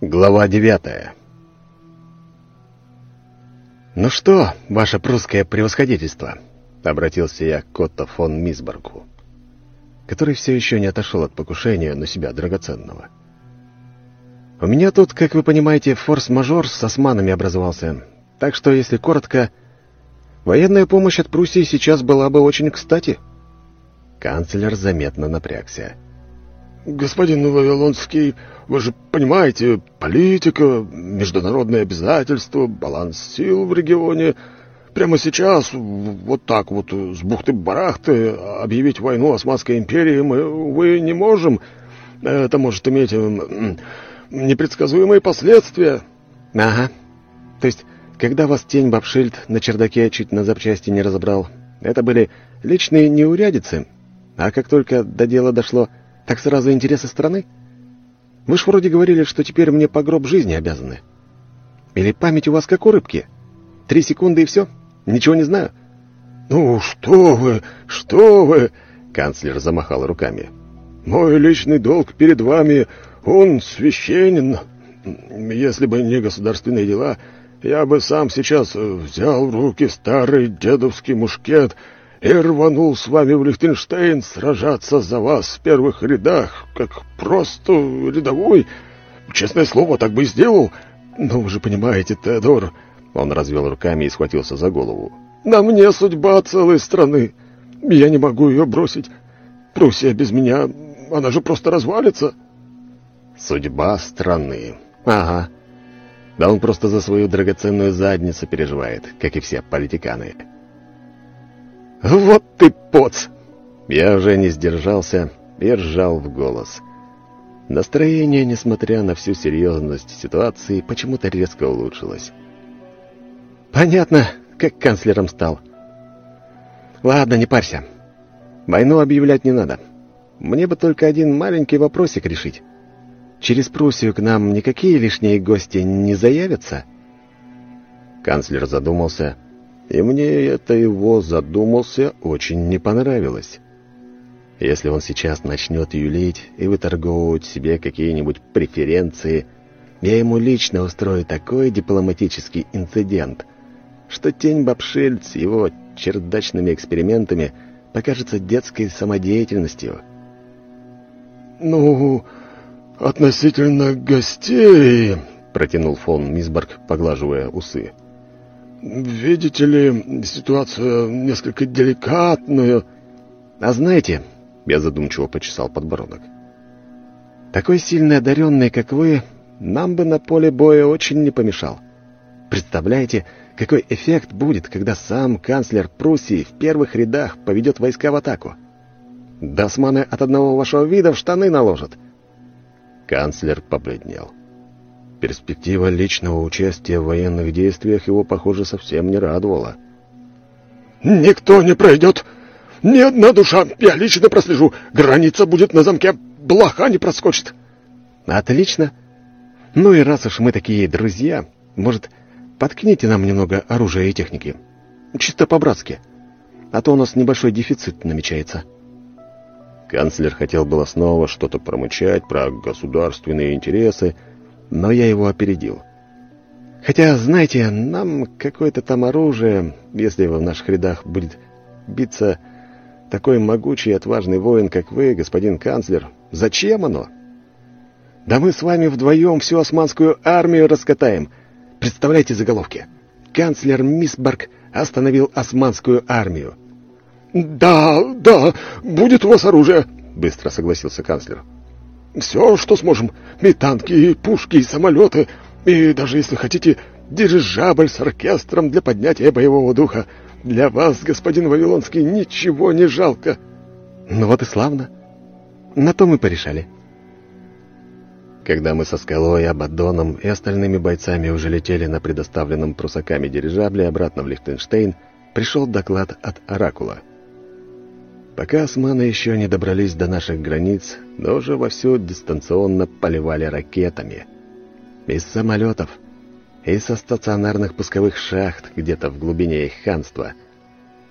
Глава девятая «Ну что, ваше прусское превосходительство?» — обратился я к Котто фон Мисборгу, который все еще не отошел от покушения на себя драгоценного. «У меня тут, как вы понимаете, форс-мажор с османами образовался, так что, если коротко, военная помощь от Пруссии сейчас была бы очень кстати». Канцлер заметно напрягся. «Господин Вавилонский, вы же понимаете, политика, международные обязательства, баланс сил в регионе. Прямо сейчас, вот так вот, с бухты-барахты, объявить войну Османской империи мы, увы, не можем. Это может иметь непредсказуемые последствия». «Ага. То есть, когда вас тень Бабшильд на чердаке чуть на запчасти не разобрал, это были личные неурядицы, а как только до дела дошло...» Так сразу интересы страны? Вы ж вроде говорили, что теперь мне по гроб жизни обязаны. Или память у вас как у рыбки? Три секунды и все? Ничего не знаю?» «Ну, что вы, что вы!» — канцлер замахал руками. «Мой личный долг перед вами, он священен. Если бы не государственные дела, я бы сам сейчас взял в руки старый дедовский мушкет — и рванул с вами в Лихтенштейн сражаться за вас в первых рядах, как просто рядовой. Честное слово, так бы и сделал. Но вы же понимаете, Теодор...» Он развел руками и схватился за голову. «На мне судьба целой страны. Я не могу ее бросить. Пруссия без меня, она же просто развалится». «Судьба страны. Ага. Да он просто за свою драгоценную задницу переживает, как и все политиканы». «Вот ты поц!» Я уже не сдержался и ржал в голос. Настроение, несмотря на всю серьезность ситуации, почему-то резко улучшилось. «Понятно, как канцлером стал. Ладно, не парься. Войну объявлять не надо. Мне бы только один маленький вопросик решить. Через Пруссию к нам никакие лишние гости не заявятся?» Канцлер задумался и мне это его задумался очень не понравилось. Если он сейчас начнет юлить и выторговывать себе какие-нибудь преференции, я ему лично устрою такой дипломатический инцидент, что тень Бабшильд с его чердачными экспериментами покажется детской самодеятельностью. «Ну, относительно гостей...» — протянул фон Мисборг, поглаживая усы. — «Видите ли, ситуация несколько деликатная». «А знаете...» — я задумчиво почесал подбородок. «Такой сильный одаренный, как вы, нам бы на поле боя очень не помешал. Представляете, какой эффект будет, когда сам канцлер Пруссии в первых рядах поведет войска в атаку? Да османы от одного вашего вида в штаны наложат». Канцлер побледнел. Перспектива личного участия в военных действиях его, похоже, совсем не радовала. «Никто не пройдет! Ни одна душа! Я лично прослежу! Граница будет на замке! Блоха не проскочит!» «Отлично! Ну и раз уж мы такие друзья, может, подкните нам немного оружия и техники? Чисто по-братски. А то у нас небольшой дефицит намечается». Канцлер хотел было снова что-то промычать про государственные интересы, но я его опередил. Хотя, знаете, нам какое-то там оружие, если в наших рядах будет биться такой могучий и отважный воин, как вы, господин канцлер, зачем оно? Да мы с вами вдвоем всю османскую армию раскатаем. Представляете заголовки? Канцлер Мисбарк остановил османскую армию. «Да, да, будет у вас оружие», — быстро согласился канцлер. Все, что сможем. И танки, и пушки, и самолеты. И даже, если хотите, дирижабль с оркестром для поднятия боевого духа. Для вас, господин Вавилонский, ничего не жалко. Ну вот и славно. На то мы порешали. Когда мы со Скалой, Абаддоном и остальными бойцами уже летели на предоставленном прусаками дирижабле обратно в Лихтенштейн, пришел доклад от Оракула — Пока османы еще не добрались до наших границ, но уже вовсю дистанционно поливали ракетами. Из самолетов и со стационарных пусковых шахт где-то в глубине их ханства.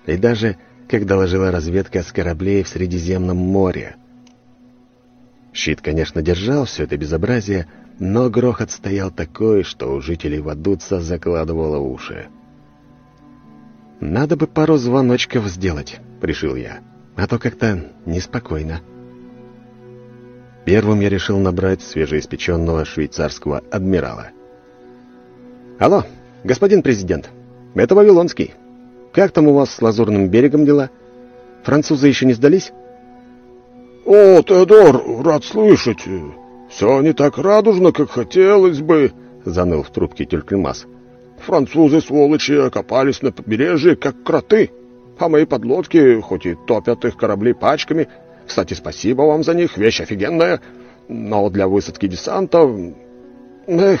И даже, как доложила разведка с кораблей в Средиземном море. Щит, конечно, держал все это безобразие, но грохот стоял такой, что у жителей Вадуца закладывало уши. «Надо бы пару звоночков сделать», — решил я, — «а то как-то неспокойно». Первым я решил набрать свежеиспеченного швейцарского адмирала. «Алло, господин президент, это Вавилонский. Как там у вас с Лазурным берегом дела? Французы еще не сдались?» «О, Теодор, рад слышать. Все не так радужно, как хотелось бы», — заныл в трубке Тюлькримас. «Французы, сволочи, окопались на побережье, как кроты, а мои подлодки, хоть и топят их корабли пачками, кстати, спасибо вам за них, вещь офигенная, но для высадки десанта... Эх,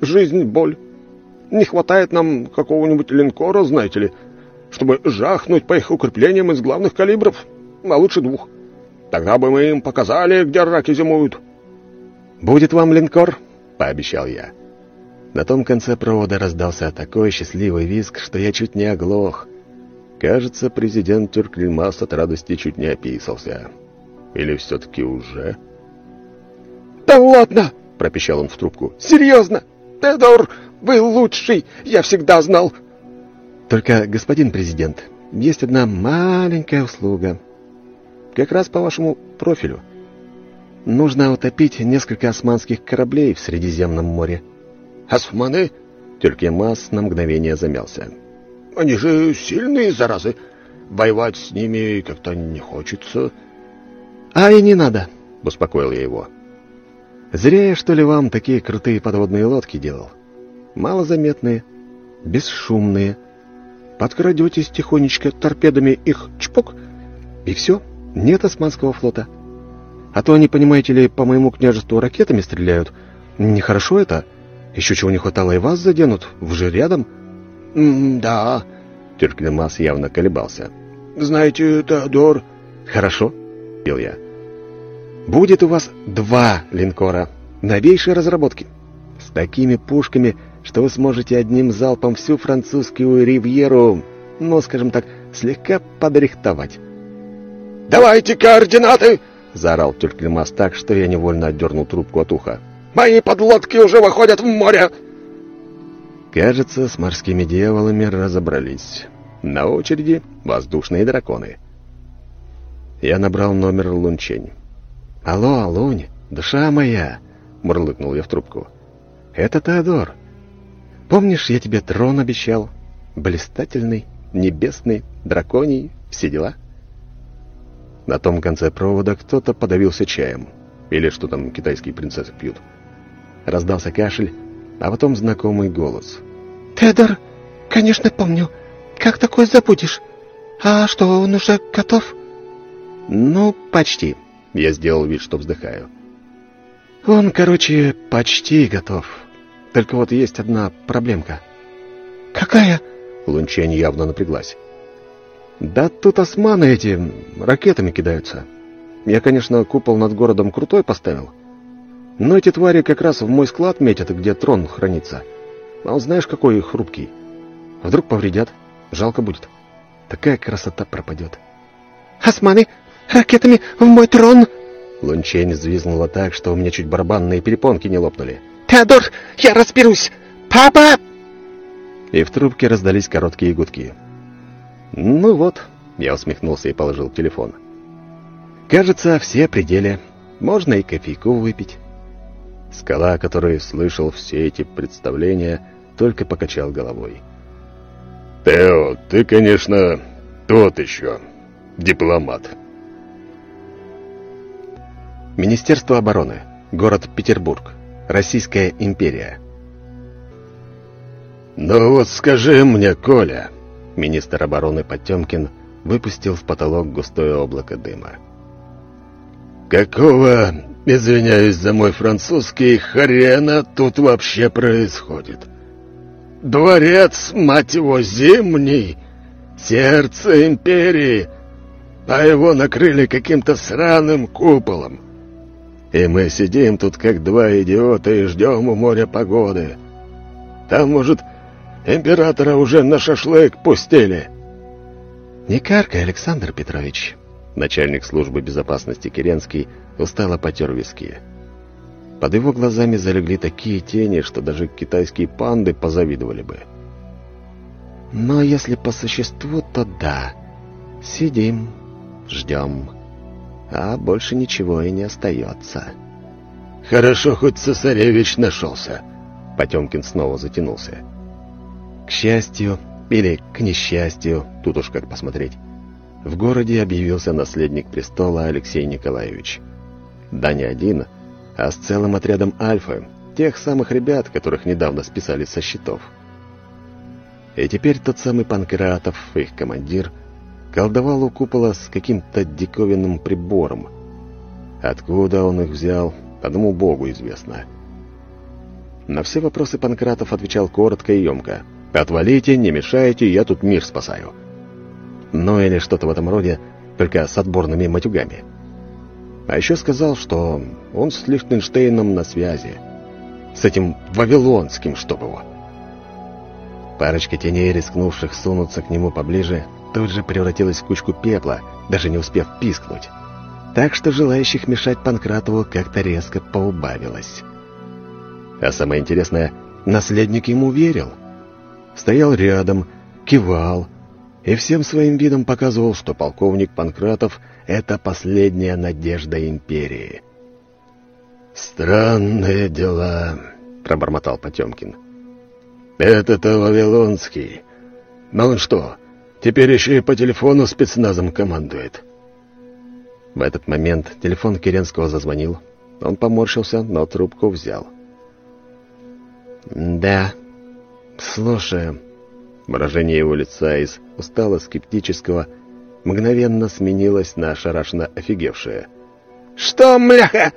жизнь — боль. Не хватает нам какого-нибудь линкора, знаете ли, чтобы жахнуть по их укреплениям из главных калибров, а лучше двух». Тогда бы мы им показали, где раки зимуют. «Будет вам линкор?» — пообещал я. На том конце провода раздался такой счастливый визг, что я чуть не оглох. Кажется, президент Тюрклимас от радости чуть не описался. Или все-таки уже? «Да ладно!» — пропищал он в трубку. «Серьезно! Тедор, вы лучший! Я всегда знал!» «Только, господин президент, есть одна маленькая услуга», как раз по вашему профилю. Нужно утопить несколько османских кораблей в Средиземном море». «Османы?» Тюркемас на мгновение замялся. «Они же сильные, заразы. Воевать с ними как-то не хочется». «А и не надо», — успокоил я его. «Зря я, что ли, вам такие крутые подводные лодки делал. Малозаметные, бесшумные. Подкрадетесь тихонечко торпедами их чпок, и все». Нет османского флота. А то они, понимаете ли, по моему княжеству ракетами стреляют. Нехорошо это. Еще чего не хватало и вас заденут. Вы же рядом. Да. Тюрклемас явно колебался. Знаете, Теодор... Хорошо, пил я. Будет у вас два линкора. Новейшей разработки. С такими пушками, что вы сможете одним залпом всю французскую ривьеру, ну, скажем так, слегка подрихтовать. «Давайте координаты!» — заорал Тюрклемас так, что я невольно отдернул трубку от уха. «Мои подлодки уже выходят в море!» Кажется, с морскими дьяволами разобрались. На очереди воздушные драконы. Я набрал номер Лунчень. «Алло, Лунь, душа моя!» — мурлыкнул я в трубку. «Это Теодор. Помнишь, я тебе трон обещал? Блистательный, небесный, драконий, все дела?» На том конце провода кто-то подавился чаем. Или что там китайские принцессы пьют. Раздался кашель, а потом знакомый голос. «Тедор, конечно помню. Как такое забудешь? А что, он уже готов?» «Ну, почти». Я сделал вид, что вздыхаю. «Он, короче, почти готов. Только вот есть одна проблемка». «Какая?» Лунчень явно напряглась. Да тут османы эти ракетами кидаются. Я, конечно, купол над городом крутой поставил. Но эти твари как раз в мой склад метят, где трон хранится. А он знаешь, какой хрупкий. Вдруг повредят. Жалко будет. Такая красота пропадет. «Османы! Ракетами в мой трон!» Лунчень взвизгнула так, что у меня чуть барабанные перепонки не лопнули. «Теодор, я разберусь! Папа!» И в трубке раздались короткие гудки. «Ну вот», — я усмехнулся и положил телефон. «Кажется, все пределы. Можно и кофейку выпить». Скала, который слышал все эти представления, только покачал головой. «Тео, ты, конечно, тот еще дипломат». Министерство обороны. Город Петербург. Российская империя. «Ну вот скажи мне, Коля...» Министр обороны Потемкин выпустил в потолок густое облако дыма. «Какого, извиняюсь за мой французский, хрена тут вообще происходит? Дворец, мать его, зимний, сердце империи, а его накрыли каким-то сраным куполом. И мы сидим тут, как два идиота, и ждем у моря погоды. Там, может, Императора уже на шашлык пустили. Не каркай, Александр Петрович. Начальник службы безопасности Керенский устало потер виски. Под его глазами залегли такие тени, что даже китайские панды позавидовали бы. Но если по существу, то да. Сидим, ждем. А больше ничего и не остается. «Хорошо, хоть цесаревич нашелся», — Потемкин снова затянулся. К счастью, или к несчастью, тут уж как посмотреть, в городе объявился наследник престола Алексей Николаевич. Да не один, а с целым отрядом Альфа, тех самых ребят, которых недавно списали со счетов. И теперь тот самый Панкратов, их командир, колдовал у купола с каким-то диковинным прибором. Откуда он их взял, одному богу известно. На все вопросы Панкратов отвечал коротко и емко. «Отвалите, не мешайте, я тут мир спасаю». Ну или что-то в этом роде, только с отборными матюгами. А еще сказал, что он с Лихтенштейном на связи. С этим Вавилонским, чтоб его. Парочка теней, рискнувших сунуться к нему поближе, тут же превратилась в кучку пепла, даже не успев пискнуть. Так что желающих мешать Панкратову как-то резко поубавилось. А самое интересное, наследник ему верил. Стоял рядом, кивал, и всем своим видом показывал, что полковник Панкратов — это последняя надежда империи. «Странные дела», — пробормотал Потемкин. «Это-то Вавилонский. Но он что, теперь еще и по телефону спецназом командует?» В этот момент телефон Керенского зазвонил. Он поморщился, но трубку взял. «Да, слушаю». Выражение его лица из устало-скептического мгновенно сменилось на ошарашенно офигевшее. «Что, мляха?»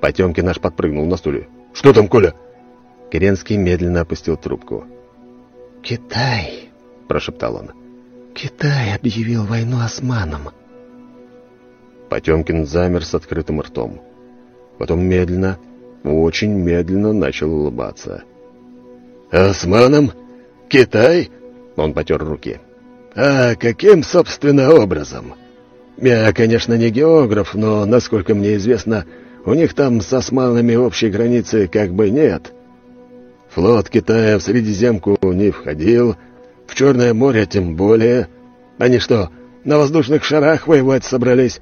Потемкин аж подпрыгнул на стуле. «Что там, Коля?» Керенский медленно опустил трубку. «Китай», — прошептал он. «Китай объявил войну османам». Потемкин замер с открытым ртом. Потом медленно, очень медленно начал улыбаться. «Османам?» «Китай?» — он потер руки. «А каким, собственно, образом? Я, конечно, не географ, но, насколько мне известно, у них там с османами общей границы как бы нет. Флот Китая в Средиземку не входил, в Черное море тем более. Они что, на воздушных шарах воевать собрались?»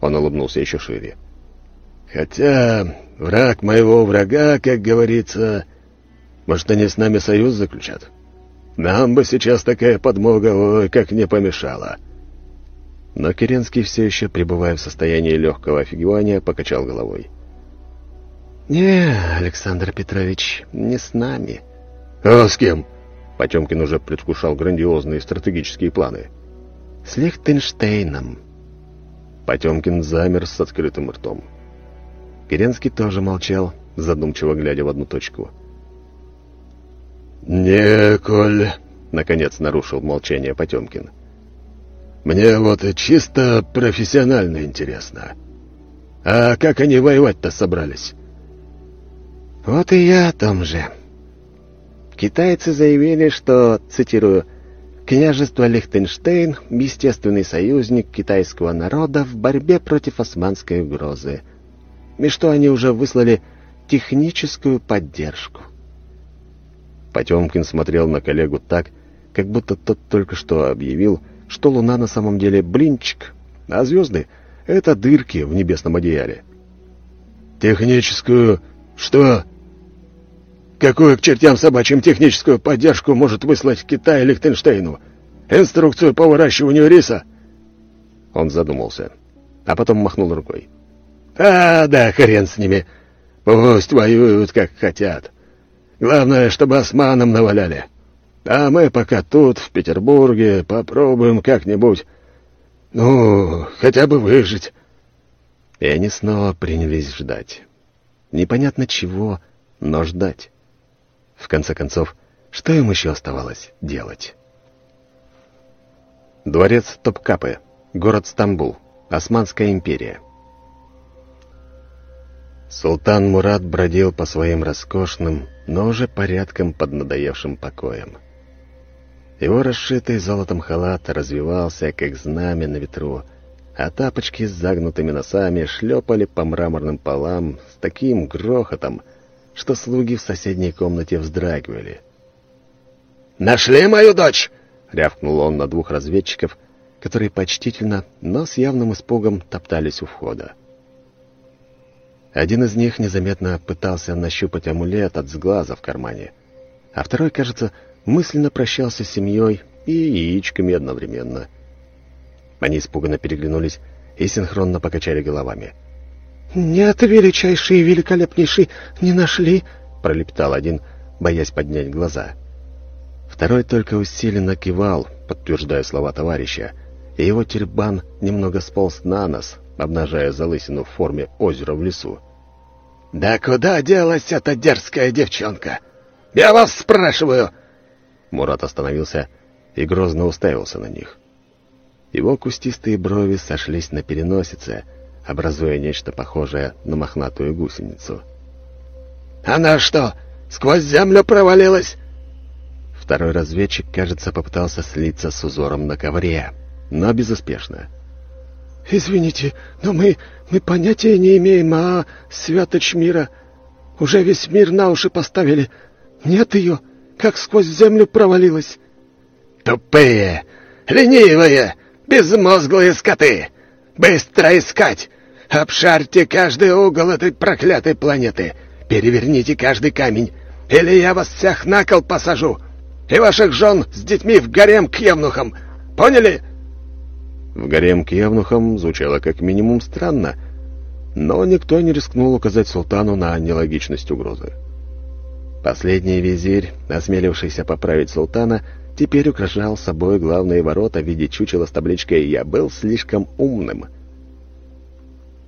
Он улыбнулся еще шире. «Хотя враг моего врага, как говорится, может, они с нами союз заключат?» Нам бы сейчас такая подмога, ой, как не помешала. Но Керенский, все еще пребывая в состоянии легкого офигевания, покачал головой. «Не, Александр Петрович, не с нами». «А с кем?» Потемкин уже предвкушал грандиозные стратегические планы. «С Лихтенштейном». Потемкин замер с открытым ртом. Керенский тоже молчал, задумчиво глядя в одну точку. «Не, Коль», — наконец нарушил молчание Потемкин. «Мне вот чисто профессионально интересно. А как они воевать-то собрались?» «Вот и я о том же. Китайцы заявили, что, цитирую, «Княжество Лихтенштейн — естественный союзник китайского народа в борьбе против османской угрозы, и что они уже выслали техническую поддержку. Потемкин смотрел на коллегу так, как будто тот только что объявил, что Луна на самом деле блинчик, а звезды — это дырки в небесном одеяле. «Техническую... что?» «Какую к чертям собачьим техническую поддержку может выслать Китай Лихтенштейну? Инструкцию по выращиванию риса?» Он задумался, а потом махнул рукой. «А, да, хрен с ними. Пусть воюют, как хотят. Главное, чтобы османам наваляли. А мы пока тут, в Петербурге, попробуем как-нибудь, ну, хотя бы выжить». И они снова принялись ждать. Непонятно чего, но ждать. В конце концов, что им еще оставалось делать? Дворец Топкапы, город Стамбул, Османская империя. Султан Мурат бродил по своим роскошным, но уже порядком поднадоевшим покоям. Его расшитый золотом халат развивался, как знамя на ветру, а тапочки с загнутыми носами шлепали по мраморным полам с таким грохотом, что слуги в соседней комнате вздрагивали. «Нашли мою дочь!» — рявкнул он на двух разведчиков, которые почтительно, но с явным испугом топтались у входа. Один из них незаметно пытался нащупать амулет от сглаза в кармане, а второй, кажется, мысленно прощался с семьей и яичками одновременно. Они испуганно переглянулись и синхронно покачали головами. «Нет, величайший и великолепнейший, не нашли!» — пролепетал один, боясь поднять глаза. Второй только усиленно кивал, подтверждая слова товарища, и его тюрбан немного сполз на нос, обнажая залысину в форме озера в лесу. «Да куда делась эта дерзкая девчонка? Я вас спрашиваю!» Мурат остановился и грозно уставился на них. Его кустистые брови сошлись на переносице, образуя нечто похожее на мохнатую гусеницу. «Она что, сквозь землю провалилась?» Второй разведчик, кажется, попытался слиться с узором на ковре, но безуспешно. «Извините, но мы, мы понятия не имеем, а святоч мира. Уже весь мир на уши поставили. Нет ее, как сквозь землю провалилась». «Тупые, ленивые, безмозглые скоты! Быстро искать! Обшарьте каждый угол этой проклятой планеты! Переверните каждый камень, или я вас всех на кол посажу! И ваших жен с детьми в гарем к евнухам! Поняли?» В гарем к евнухам звучало как минимум странно, но никто не рискнул указать султану на нелогичность угрозы. Последний визирь, осмелившийся поправить султана, теперь украшал собой главные ворота в виде чучела с табличкой «Я был слишком умным».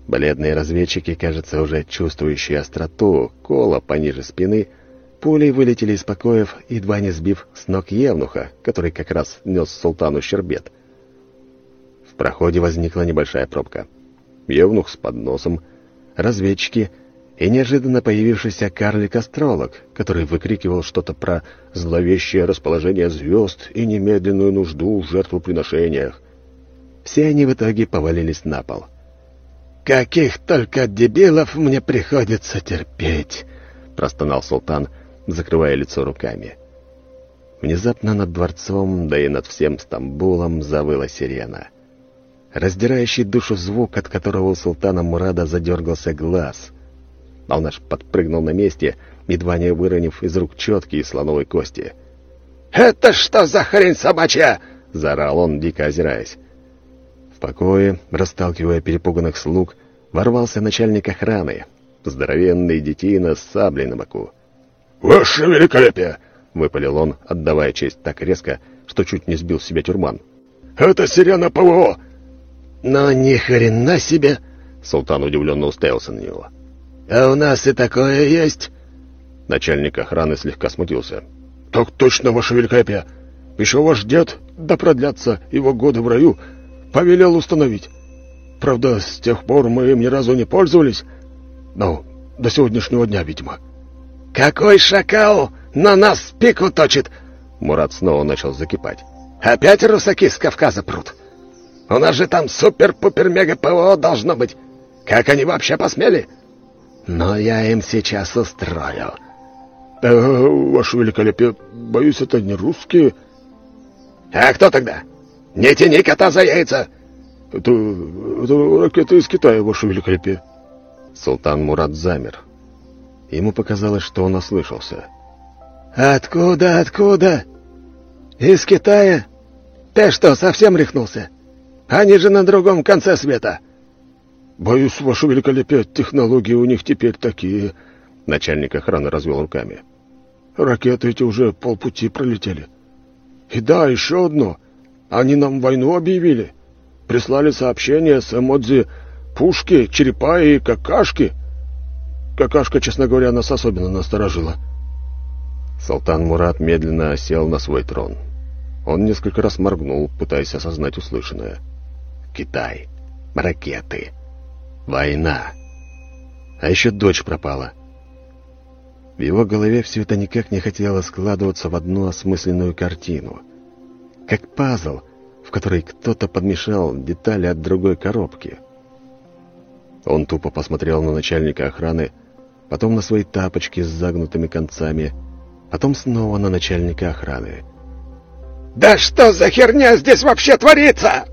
Бледные разведчики, кажется, уже чувствующие остроту кола пониже спины, пулей вылетели из покоев, едва не сбив с ног Евнуха, который как раз нес султану щербет. В проходе возникла небольшая пробка. Евнух с подносом, разведчики — и неожиданно появившийся карлик-астролог, который выкрикивал что-то про зловещее расположение звезд и немедленную нужду в жертвоприношениях. Все они в итоге повалились на пол. «Каких только дебилов мне приходится терпеть!» — простонал султан, закрывая лицо руками. Внезапно над дворцом, да и над всем Стамбулом завыла сирена. Раздирающий душу звук, от которого у султана Мурада задергался глаз — Алнаш подпрыгнул на месте, едва не выронив из рук четкие слоновой кости. «Это что за хрень собачья?» — заорал он, дико озираясь. В покое, расталкивая перепуганных слуг, ворвался начальник охраны, здоровенный детина с саблей на боку. «Ваше великолепие!» — выпалил он, отдавая честь так резко, что чуть не сбил себя тюрман. «Это сирена ПВО!» «Но ни хрена себе!» — султан удивленно уставился на него. «А у нас и такое есть?» Начальник охраны слегка смутился. «Так точно, ваше великолепие! Еще ваш дед, да продлятся его годы в раю, повелел установить. Правда, с тех пор мы им ни разу не пользовались. Ну, до сегодняшнего дня, видимо». «Какой шакал на нас пику точит!» Мурат снова начал закипать. «Опять русаки с Кавказа прут! У нас же там супер-пупер-мега-ПВО должно быть! Как они вообще посмели?» Но я им сейчас устрою. Э, ваше великолепие, боюсь, это не русские. А кто тогда? Не тяни кота за яйца! Это, это ракеты из Китая, ваше великолепие. Султан Мурат замер. Ему показалось, что он ослышался. «Откуда, откуда? Из Китая? Ты что, совсем рехнулся? Они же на другом конце света!» «Боюсь, ваше великолепие, технологии у них теперь такие...» Начальник охраны развел руками. «Ракеты эти уже полпути пролетели. И да, еще одно. Они нам войну объявили. Прислали сообщение с эмодзи пушки, черепа и какашки. Какашка, честно говоря, нас особенно насторожила». Султан Мурат медленно сел на свой трон. Он несколько раз моргнул, пытаясь осознать услышанное. «Китай. Ракеты. Война. А еще дочь пропала. В его голове все это никак не хотело складываться в одну осмысленную картину. Как пазл, в которой кто-то подмешал детали от другой коробки. Он тупо посмотрел на начальника охраны, потом на свои тапочки с загнутыми концами, потом снова на начальника охраны. «Да что за херня здесь вообще творится?»